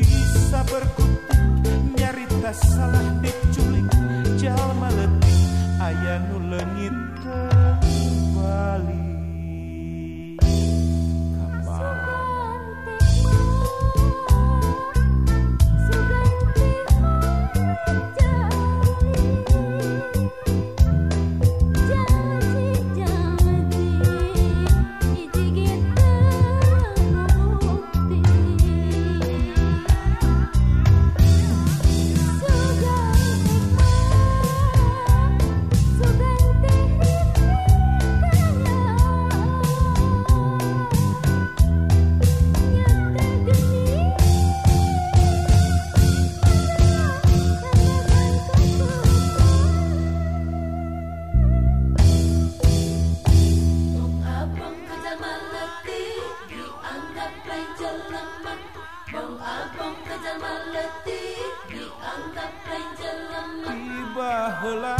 bisa berkutik nyarita salah diculik jalma letik ayam will